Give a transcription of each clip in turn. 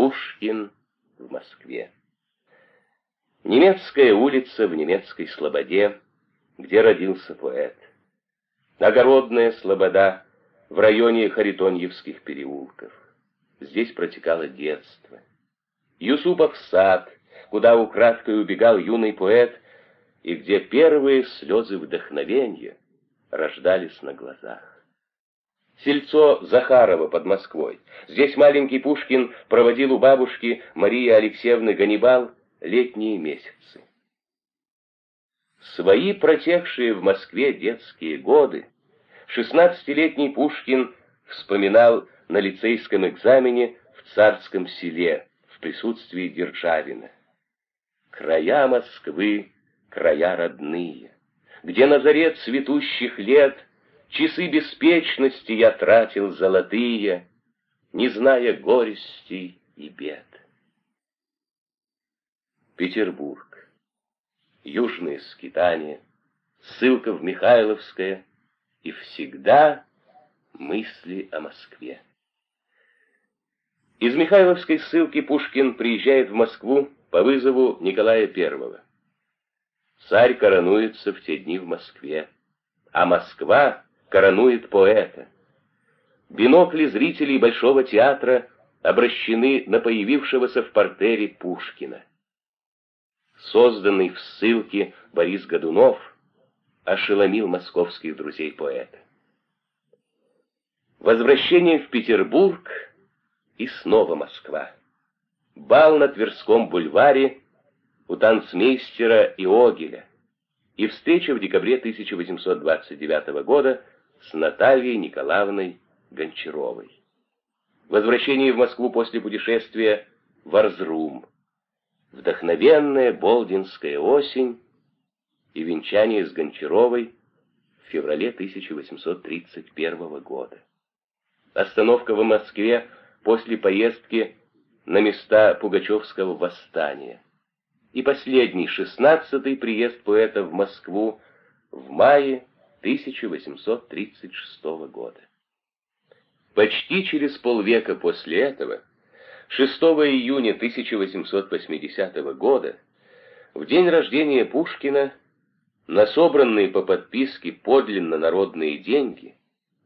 Пушкин в Москве. Немецкая улица в немецкой слободе, где родился поэт. Огородная слобода в районе Харитоньевских переулков. Здесь протекало детство. Юсупов сад, куда украдкой убегал юный поэт, и где первые слезы вдохновения рождались на глазах. Сельцо Захарова под Москвой. Здесь маленький Пушкин проводил у бабушки Марии Алексеевны Ганнибал летние месяцы. Свои протекшие в Москве детские годы шестнадцатилетний Пушкин вспоминал на лицейском экзамене в царском селе в присутствии Державина. Края Москвы, края родные, где на заре цветущих лет часы беспечности я тратил золотые, не зная горестей и бед. Петербург. Южные скитания, ссылка в Михайловское и всегда мысли о Москве. Из Михайловской ссылки Пушкин приезжает в Москву по вызову Николая I. Царь коронуется в те дни в Москве, а Москва коронует поэта. Бинокли зрителей Большого театра обращены на появившегося в портере Пушкина созданный в ссылке Борис Годунов, ошеломил московских друзей поэта. Возвращение в Петербург и снова Москва. Бал на Тверском бульваре у танцмейстера Иогеля и встреча в декабре 1829 года с Натальей Николаевной Гончаровой. Возвращение в Москву после путешествия в Арзрум – вдохновенная болдинская осень и венчание с Гончаровой в феврале 1831 года. Остановка в Москве после поездки на места Пугачевского восстания. И последний, шестнадцатый приезд поэта в Москву в мае 1836 года. Почти через полвека после этого 6 июня 1880 года, в день рождения Пушкина, на собранные по подписке подлинно народные деньги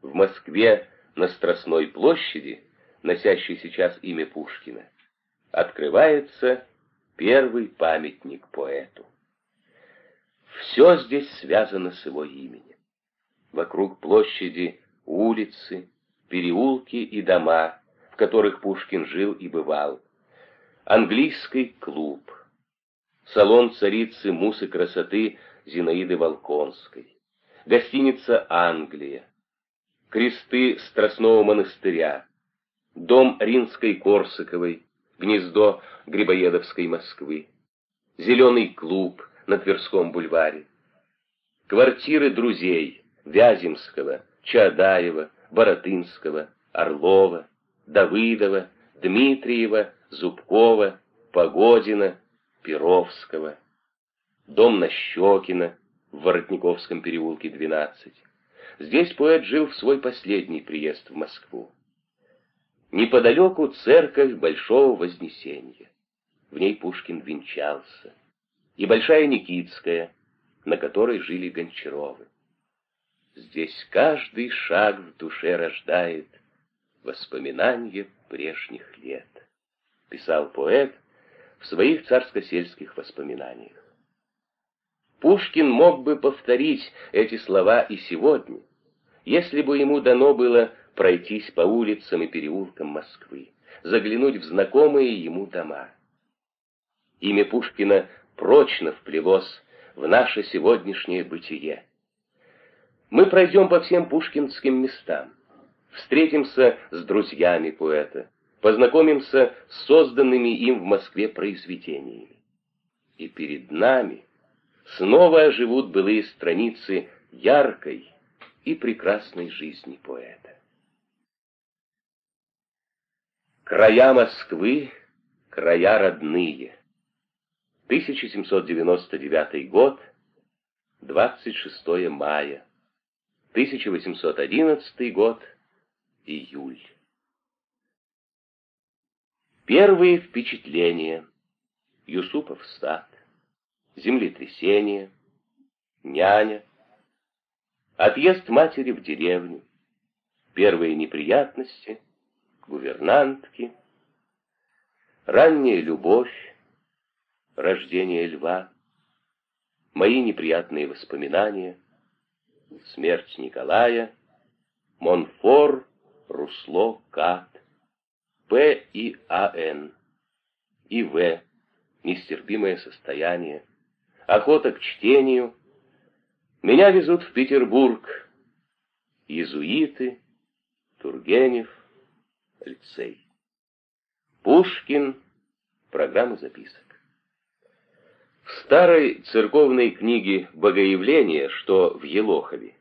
в Москве на Страстной площади, носящей сейчас имя Пушкина, открывается первый памятник поэту. Все здесь связано с его именем. Вокруг площади улицы, переулки и дома, в которых Пушкин жил и бывал, английский клуб, салон царицы мусы красоты Зинаиды Волконской, гостиница «Англия», кресты Страстного монастыря, дом Ринской Корсаковой, гнездо Грибоедовской Москвы, зеленый клуб на Тверском бульваре, квартиры друзей Вяземского, Чадаева, Боротынского, Орлова, Давыдова, Дмитриева, Зубкова, Погодина, Перовского. Дом Нащекина в Воротниковском переулке, 12. Здесь поэт жил в свой последний приезд в Москву. Неподалеку церковь Большого Вознесения. В ней Пушкин венчался. И Большая Никитская, на которой жили Гончаровы. Здесь каждый шаг в душе рождает — воспоминания прежних лет, писал поэт в своих царско-сельских воспоминаниях. Пушкин мог бы повторить эти слова и сегодня, если бы ему дано было пройтись по улицам и переулкам Москвы, заглянуть в знакомые ему дома. Имя Пушкина прочно вплелось в наше сегодняшнее бытие. Мы пройдем по всем пушкинским местам встретимся с друзьями поэта, познакомимся с созданными им в Москве произведениями. И перед нами снова оживут былые страницы яркой и прекрасной жизни поэта. Края Москвы, края родные. 1799 год, 26 мая. 1811 год, июль. Первые впечатления. Юсупов сад. Землетрясение. Няня. Отъезд матери в деревню. Первые неприятности. Гувернантки. Ранняя любовь. Рождение льва. Мои неприятные воспоминания. Смерть Николая. Монфор. Русло. Кат. П и А.Н. В. Нестерпимое состояние. Охота к чтению. Меня везут в Петербург. Иезуиты. Тургенев. Лицей. Пушкин. Программа записок. В старой церковной книге «Богоявление», что в Елохове,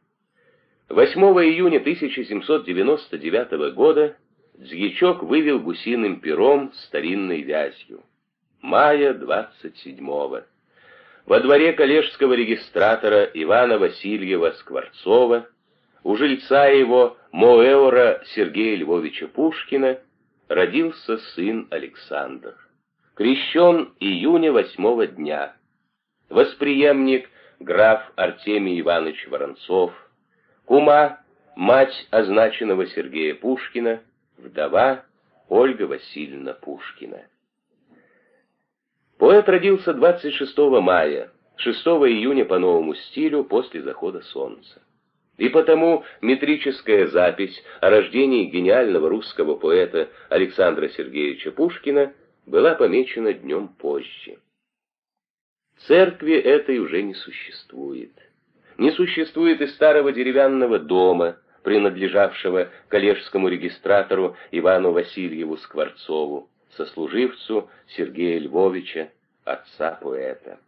8 июня 1799 года Дьячок вывел гусиным пером старинной вязью. Мая 27-го. Во дворе коллежского регистратора Ивана Васильева Скворцова, у жильца его Моэора Сергея Львовича Пушкина, родился сын Александр. Крещен июня восьмого дня. Восприемник граф Артемий Иванович Воронцов, кума, мать означенного Сергея Пушкина, вдова Ольга Васильевна Пушкина. Поэт родился 26 мая, 6 июня по новому стилю после захода солнца. И потому метрическая запись о рождении гениального русского поэта Александра Сергеевича Пушкина была помечена днем позже. Церкви этой уже не существует. Не существует и старого деревянного дома, принадлежавшего коллежскому регистратору Ивану Васильеву Скворцову, сослуживцу Сергея Львовича, отца поэта.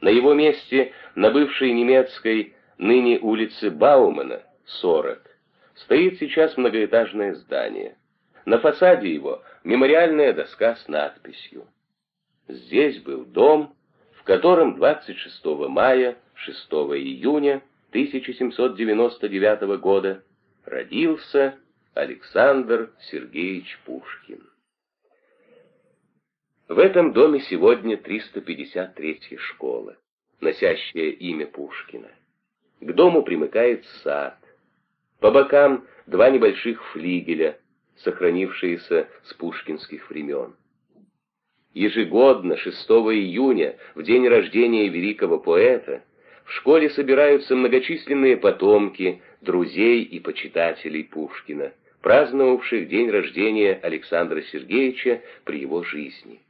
На его месте, на бывшей немецкой, ныне улице Баумана, 40, стоит сейчас многоэтажное здание. На фасаде его мемориальная доска с надписью. Здесь был дом, в котором 26 мая, 6 июня 1799 года родился Александр Сергеевич Пушкин. В этом доме сегодня 353-я школа, носящая имя Пушкина. К дому примыкает сад. По бокам два небольших флигеля, сохранившиеся с пушкинских времен. Ежегодно, 6 июня, в день рождения великого поэта, в школе собираются многочисленные потомки, друзей и почитателей Пушкина, праздновавших день рождения Александра Сергеевича при его жизни.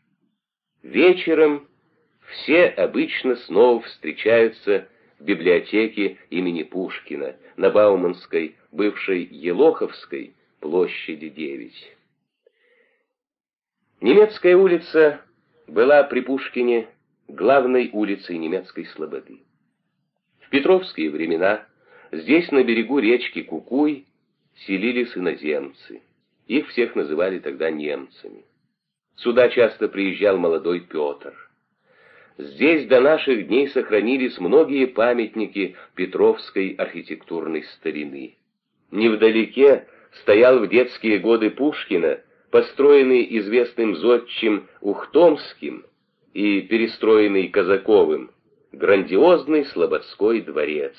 Вечером все обычно снова встречаются в библиотеке имени Пушкина на Бауманской, бывшей Елоховской, площади 9. Немецкая улица была при Пушкине главной улицей немецкой слободы. В петровские времена здесь, на берегу речки Кукуй, селились иноземцы. Их всех называли тогда немцами. Сюда часто приезжал молодой Петр. Здесь до наших дней сохранились многие памятники Петровской архитектурной старины. Невдалеке стоял в детские годы Пушкина, построенный известным зодчим Ухтомским и перестроенный Казаковым, грандиозный Слободской дворец.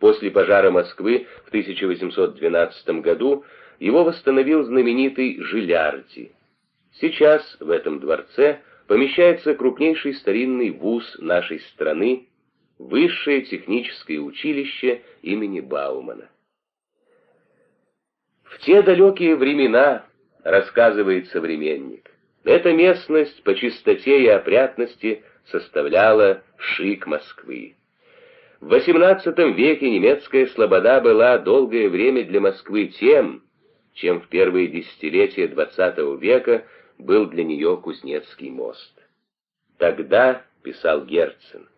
После пожара Москвы в 1812 году его восстановил знаменитый Жилярди. Сейчас в этом дворце помещается крупнейший старинный вуз нашей страны, Высшее техническое училище имени Баумана. В те далекие времена, рассказывает современник, эта местность по чистоте и опрятности составляла шик Москвы. В XVIII веке немецкая слобода была долгое время для Москвы тем, чем в первые десятилетия XX века был для нее Кузнецкий мост. Тогда, писал Герцен,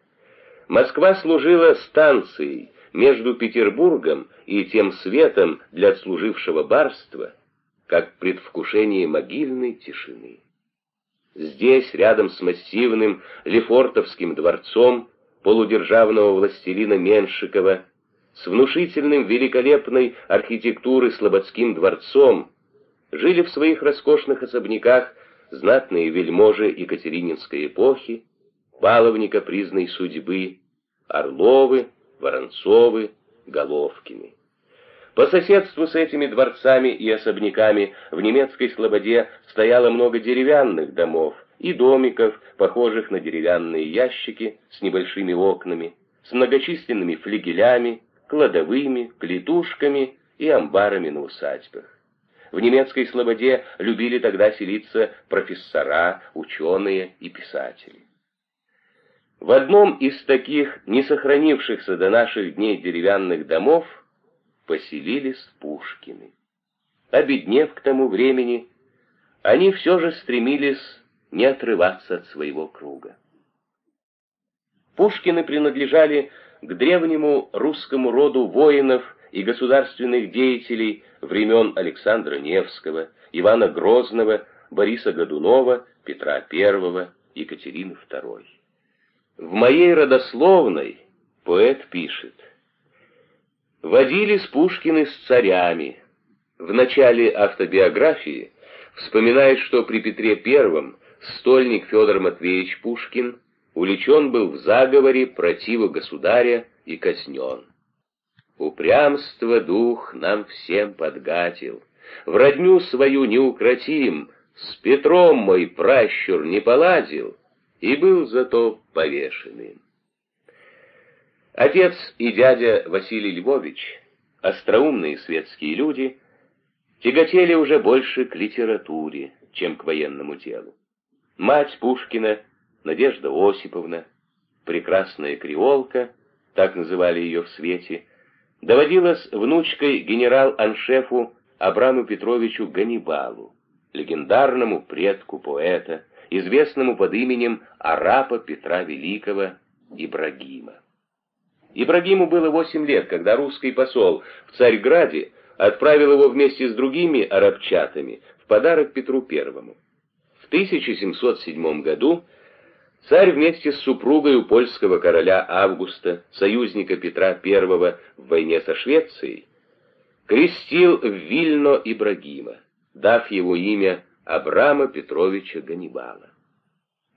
Москва служила станцией между Петербургом и тем светом для отслужившего барства, как предвкушение могильной тишины. Здесь, рядом с массивным Лефортовским дворцом полудержавного властелина Меншикова, с внушительным великолепной архитектурой Слободским дворцом, жили в своих роскошных особняках знатные вельможи Екатерининской эпохи, баловни капризной судьбы, Орловы, Воронцовы, Головкины. По соседству с этими дворцами и особняками в немецкой слободе стояло много деревянных домов и домиков, похожих на деревянные ящики с небольшими окнами, с многочисленными флигелями, кладовыми, клетушками и амбарами на усадьбах. В немецкой слободе любили тогда селиться профессора, ученые и писатели. В одном из таких не сохранившихся до наших дней деревянных домов поселились Пушкины. Обеднев к тому времени, они все же стремились не отрываться от своего круга. Пушкины принадлежали к древнему русскому роду воинов и государственных деятелей времен Александра Невского, Ивана Грозного, Бориса Годунова, Петра I, Екатерины II. В моей родословной поэт пишет «Водились Пушкины с царями». В начале автобиографии вспоминает, что при Петре I стольник Федор Матвеевич Пушкин увлечен был в заговоре протива государя и казнен. Упрямство дух нам всем подгатил, в родню свою неукротим, с Петром мой пращур не поладил, и был зато повешенным. Отец и дядя Василий Львович, остроумные светские люди, тяготели уже больше к литературе, чем к военному делу. Мать Пушкина, Надежда Осиповна, прекрасная креолка, так называли ее в свете, доводилась внучкой генерал-аншефу Абраму Петровичу Ганнибалу, легендарному предку поэта, известному под именем арапа Петра Великого Ибрагима. Ибрагиму было восемь лет, когда русский посол в Царьграде отправил его вместе с другими арабчатами в подарок Петру Первому. В 1707 году царь вместе с супругой у польского короля Августа, союзника Петра I в войне со Швецией, крестил в Вильно Ибрагима, дав его имя Абрама Петровича Ганнибала.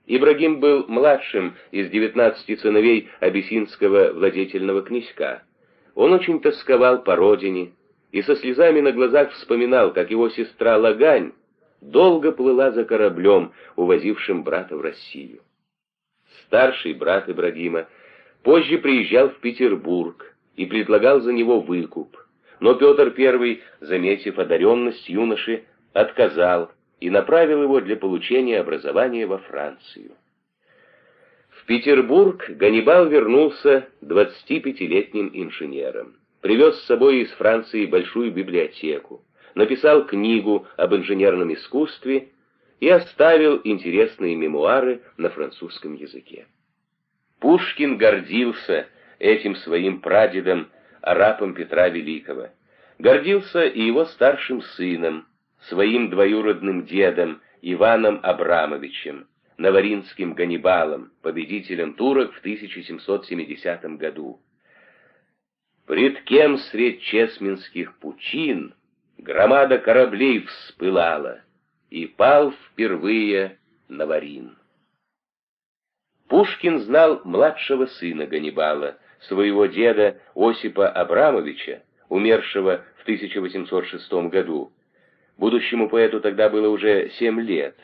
Ибрагим был младшим из девятнадцати сыновей абиссинского владетельного князька. Он очень тосковал по родине и со слезами на глазах вспоминал, как его сестра Лагань долго плыла за кораблем, увозившим брата в Россию. Старший брат Ибрагима позже приезжал в Петербург и предлагал за него выкуп, но Петр I, заметив одаренность юноши, отказал и направил его для получения образования во Францию. В Петербург Ганнибал вернулся 25-летним инженером. Привез с собой из Франции большую библиотеку, написал книгу об инженерном искусстве и оставил интересные мемуары на французском языке. Пушкин гордился этим своим прадедом, арапом Петра Великого. Гордился и его старшим сыном, своим двоюродным дедом Иваном Абрамовичем, Наваринским Ганнибалом, победителем турок в 1770 году. Пред кем средь чесменских пучин громада кораблей вспылала, и пал впервые Наварин. Пушкин знал младшего сына Ганнибала, своего деда Осипа Абрамовича, умершего в 1806 году, Будущему поэту тогда было уже семь лет.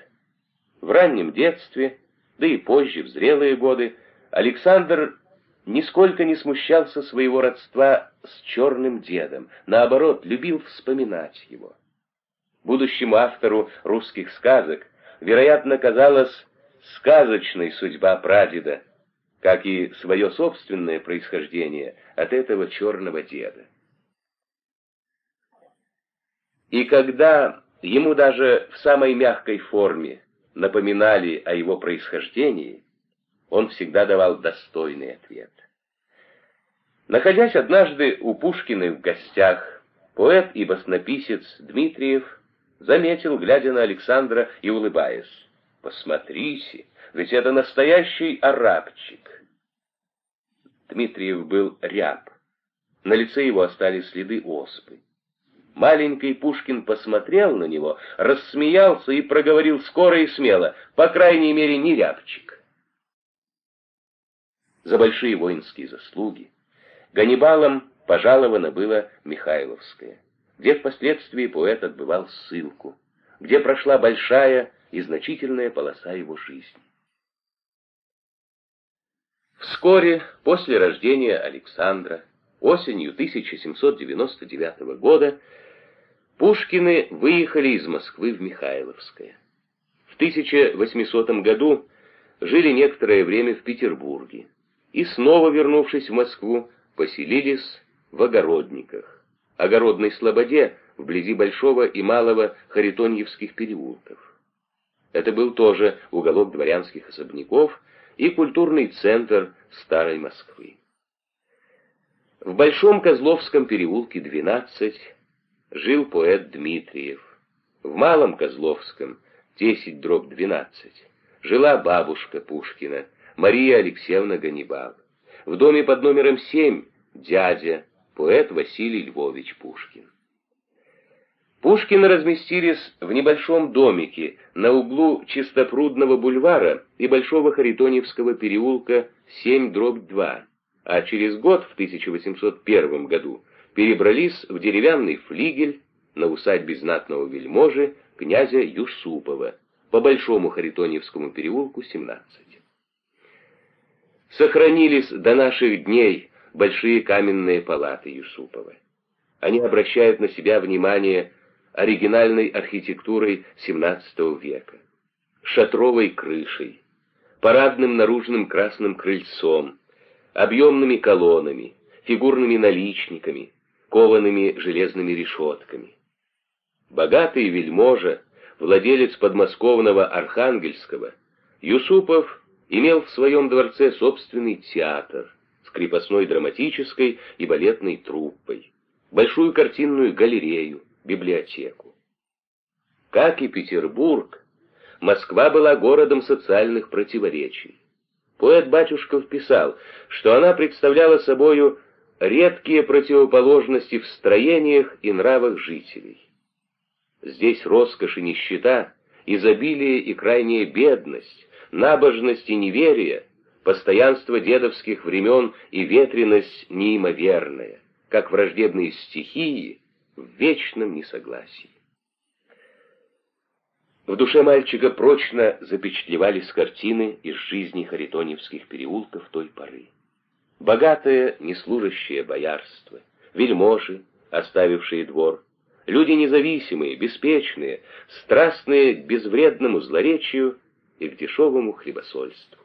В раннем детстве, да и позже, в зрелые годы, Александр нисколько не смущался своего родства с черным дедом, наоборот, любил вспоминать его. Будущему автору русских сказок, вероятно, казалась сказочной судьба прадеда, как и свое собственное происхождение от этого черного деда. И когда ему даже в самой мягкой форме напоминали о его происхождении, он всегда давал достойный ответ. Находясь однажды у Пушкина в гостях, поэт и баснописец Дмитриев заметил, глядя на Александра и улыбаясь, «Посмотрите, ведь это настоящий арабчик». Дмитриев был ряб. На лице его остались следы оспы. Маленький Пушкин посмотрел на него, рассмеялся и проговорил скоро и смело, по крайней мере, не рябчик. За большие воинские заслуги Ганнибалом пожаловано было Михайловское, где впоследствии поэт отбывал ссылку, где прошла большая и значительная полоса его жизни. Вскоре после рождения Александра, осенью 1799 года, Пушкины выехали из Москвы в Михайловское. В 1800 году жили некоторое время в Петербурге и, снова вернувшись в Москву, поселились в Огородниках, Огородной Слободе, вблизи Большого и Малого Харитоньевских переулков. Это был тоже уголок дворянских особняков и культурный центр Старой Москвы. В Большом Козловском переулке 12 жил поэт Дмитриев. В Малом Козловском, 10 дробь 12, жила бабушка Пушкина, Мария Алексеевна Ганнибал. В доме под номером 7 дядя, поэт Василий Львович Пушкин. Пушкины разместились в небольшом домике на углу Чистопрудного бульвара и Большого Харитоневского переулка 7 дробь 2, а через год, в 1801 году, перебрались в деревянный флигель на усадьбе знатного вельможи князя Юсупова по Большому Харитоневскому переулку, 17. Сохранились до наших дней большие каменные палаты Юсупова. Они обращают на себя внимание оригинальной архитектурой XVII века, шатровой крышей, парадным наружным красным крыльцом, объемными колоннами, фигурными наличниками, коваными железными решетками. Богатый вельможа, владелец подмосковного Архангельского, Юсупов имел в своем дворце собственный театр с крепостной драматической и балетной труппой, большую картинную галерею, библиотеку. Как и Петербург, Москва была городом социальных противоречий. Поэт Батюшков писал, что она представляла собою редкие противоположности в строениях и нравах жителей. Здесь роскошь и нищета, изобилие и крайняя бедность, набожность и неверие, постоянство дедовских времен и ветренность неимоверная, как враждебные стихии в вечном несогласии. В душе мальчика прочно запечатлевались картины из жизни харитоневских переулков той поры богатое неслужащее боярство, вельможи, оставившие двор, люди независимые, беспечные, страстные к безвредному злоречию и к дешевому хлебосольству.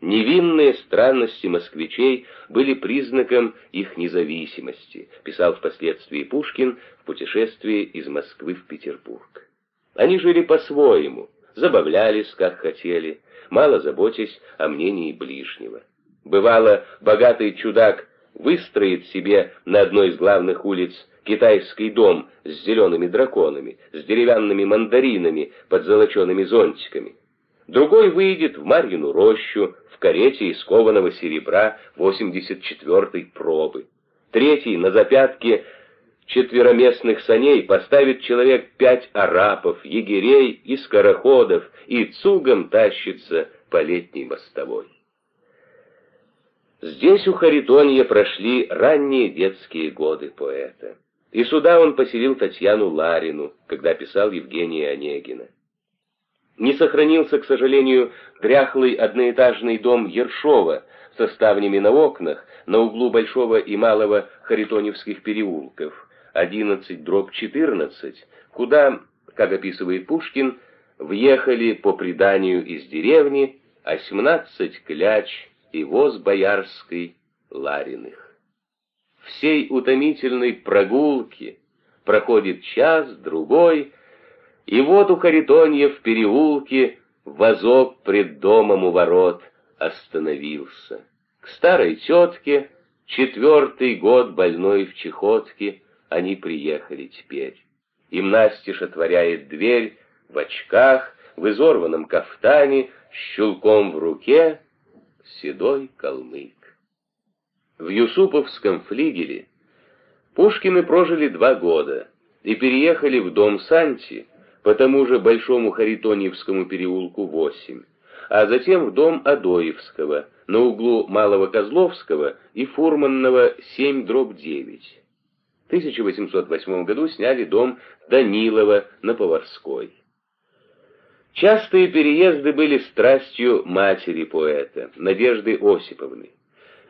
Невинные странности москвичей были признаком их независимости, писал впоследствии Пушкин в путешествии из Москвы в Петербург. Они жили по-своему, забавлялись, как хотели, мало заботясь о мнении ближнего. Бывало, богатый чудак выстроит себе на одной из главных улиц китайский дом с зелеными драконами, с деревянными мандаринами под золочеными зонтиками. Другой выйдет в Марьину рощу в карете из кованого серебра 84-й пробы. Третий на запятке четвероместных саней поставит человек пять арапов, егерей и скороходов и цугом тащится по летней мостовой. Здесь у Харитонья прошли ранние детские годы поэта. И сюда он поселил Татьяну Ларину, когда писал Евгения Онегина. Не сохранился, к сожалению, дряхлый одноэтажный дом Ершова со ставнями на окнах на углу Большого и Малого Харитоневских переулков, 11 дробь 14, куда, как описывает Пушкин, въехали по преданию из деревни 18 кляч и воз боярской Лариных. Всей утомительной прогулки проходит час, другой, и вот у Харитонья в переулке возок пред домом у ворот остановился. К старой тетке, четвертый год больной в чехотке, они приехали теперь. Им настежь отворяет дверь в очках, в изорванном кафтане, с щелком в руке, седой калмык. В Юсуповском флигеле Пушкины прожили два года и переехали в дом Санти по тому же Большому Харитоньевскому переулку 8, а затем в дом Адоевского на углу Малого Козловского и Фурманного 7 дробь 9. В 1808 году сняли дом Данилова на Поварской. Частые переезды были страстью матери поэта, Надежды Осиповны.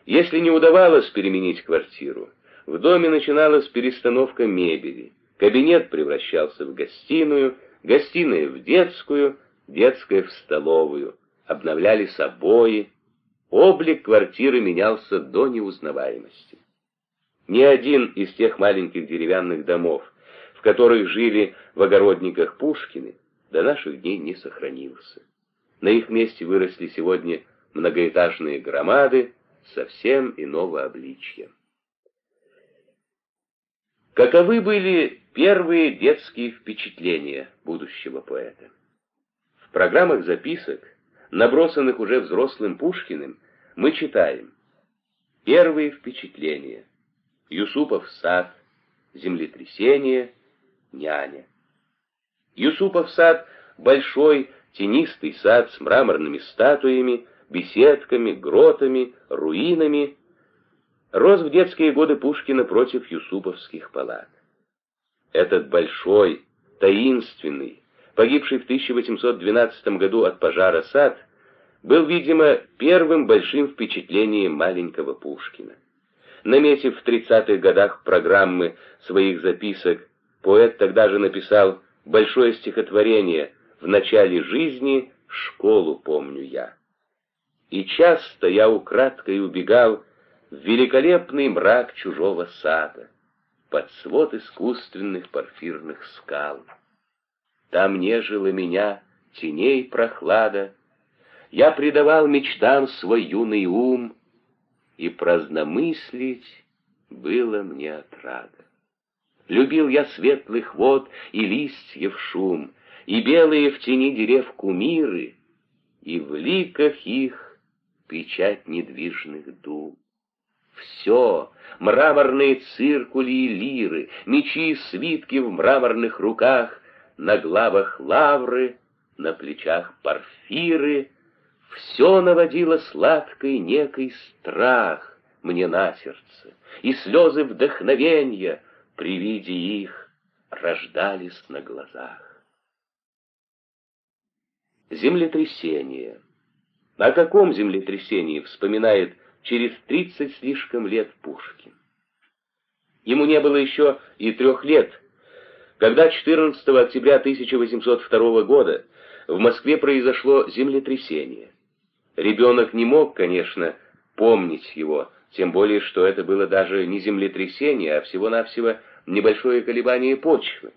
Если не удавалось переменить квартиру, в доме начиналась перестановка мебели. Кабинет превращался в гостиную, гостиная в детскую, детская в столовую. Обновлялись обои. Облик квартиры менялся до неузнаваемости. Ни один из тех маленьких деревянных домов, в которых жили в огородниках Пушкины, до наших дней не сохранился. На их месте выросли сегодня многоэтажные громады совсем иного обличья. Каковы были первые детские впечатления будущего поэта? В программах записок, набросанных уже взрослым Пушкиным, мы читаем «Первые впечатления. Юсупов сад. Землетрясение. Няня». Юсупов сад — большой, тенистый сад с мраморными статуями, беседками, гротами, руинами, рос в детские годы Пушкина против юсуповских палат. Этот большой, таинственный, погибший в 1812 году от пожара сад, был, видимо, первым большим впечатлением маленького Пушкина. Наметив в 30-х годах программы своих записок, поэт тогда же написал большое стихотворение «В начале жизни школу помню я». И часто я украдкой убегал в великолепный мрак чужого сада, под свод искусственных порфирных скал. Там нежила меня теней прохлада, я предавал мечтам свой юный ум, и праздномыслить было мне отрада. Любил я светлых вод и листьев шум, И белые в тени дерев кумиры, И в ликах их печать недвижных дум. Все, мраморные циркули и лиры, Мечи и свитки в мраморных руках, На главах лавры, на плечах парфиры, Все наводило сладкий некий страх Мне на сердце, и слезы вдохновенья — при виде их рождались на глазах. Землетрясение. О каком землетрясении вспоминает через тридцать слишком лет Пушкин? Ему не было еще и трех лет, когда 14 октября 1802 года в Москве произошло землетрясение. Ребенок не мог, конечно, помнить его, тем более, что это было даже не землетрясение, а всего-навсего небольшое колебание почвы.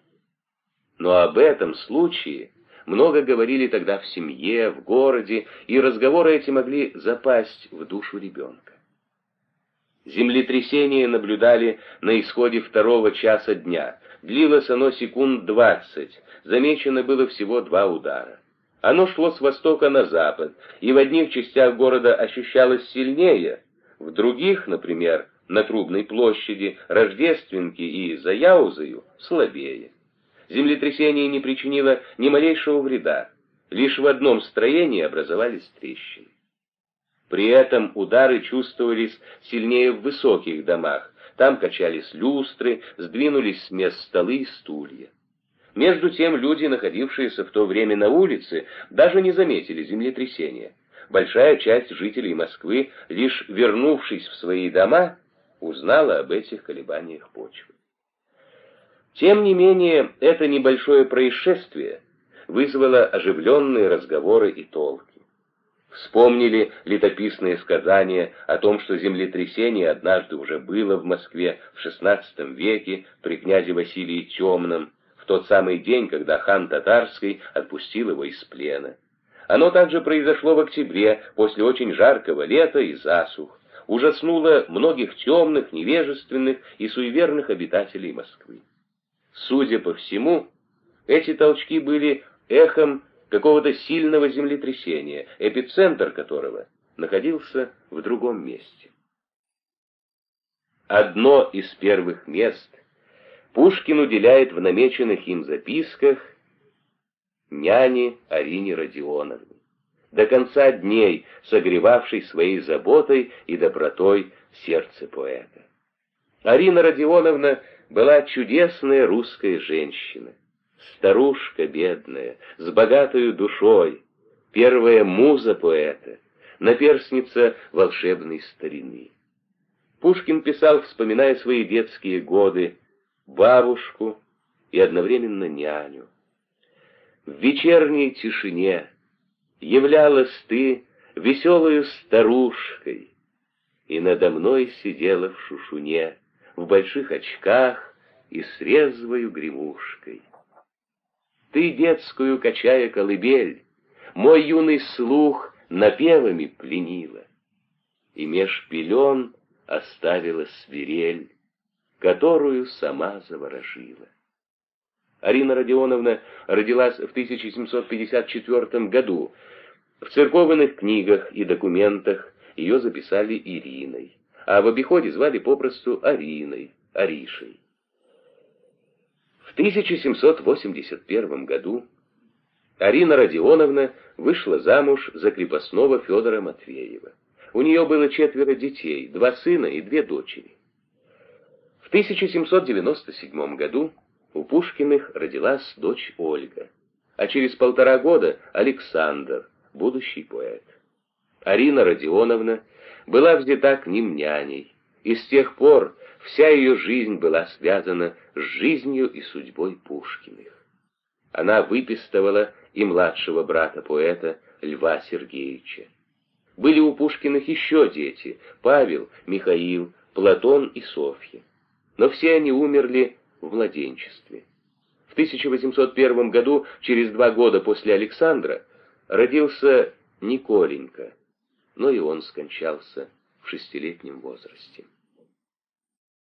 Но об этом случае много говорили тогда в семье, в городе, и разговоры эти могли запасть в душу ребенка. Землетрясение наблюдали на исходе второго часа дня. Длилось оно секунд двадцать, замечено было всего два удара. Оно шло с востока на запад, и в одних частях города ощущалось сильнее, в других, например, на Трубной площади, Рождественки и за Яузою слабее. Землетрясение не причинило ни малейшего вреда, лишь в одном строении образовались трещины. При этом удары чувствовались сильнее в высоких домах, там качались люстры, сдвинулись с мест столы и стулья. Между тем люди, находившиеся в то время на улице, даже не заметили землетрясения. Большая часть жителей Москвы, лишь вернувшись в свои дома, узнала об этих колебаниях почвы. Тем не менее, это небольшое происшествие вызвало оживленные разговоры и толки. Вспомнили летописные сказания о том, что землетрясение однажды уже было в Москве в XVI веке при князе Василии Темном, в тот самый день, когда хан Татарский отпустил его из плена. Оно также произошло в октябре, после очень жаркого лета и засух ужаснуло многих темных, невежественных и суеверных обитателей Москвы. Судя по всему, эти толчки были эхом какого-то сильного землетрясения, эпицентр которого находился в другом месте. одно из первых мест Пушкин уделяет в намеченных им записках няне Арине Родионовне, до конца дней согревавшей своей заботой и добротой сердце поэта. Арина Родионовна была чудесная русская женщина, старушка бедная, с богатой душой, первая муза поэта, наперсница волшебной старины. Пушкин писал, вспоминая свои детские годы, бабушку и одновременно няню. В вечерней тишине являлась ты веселою старушкой, и надо мной сидела в шушуне, в больших очках и с резвою гремушкой. Ты, детскую качая колыбель, мой юный слух напевами пленила, и меж пелен оставила свирель, которую сама заворожила. Арина Родионовна родилась в 1754 году. В церковных книгах и документах ее записали Ириной, а в обиходе звали попросту Ариной, Аришей. В 1781 году Арина Родионовна вышла замуж за крепостного Федора Матвеева. У нее было четверо детей, два сына и две дочери. В 1797 году у Пушкиных родилась дочь Ольга, а через полтора года Александр, будущий поэт. Арина Родионовна была взята к ним няней, и с тех пор вся ее жизнь была связана с жизнью и судьбой Пушкиных. Она выпистывала и младшего брата поэта Льва Сергеевича. Были у Пушкиных еще дети — Павел, Михаил, Платон и Софья. Но все они умерли в младенчестве. В 1801 году, через два года после Александра, родился Николенька, но и он скончался в шестилетнем возрасте.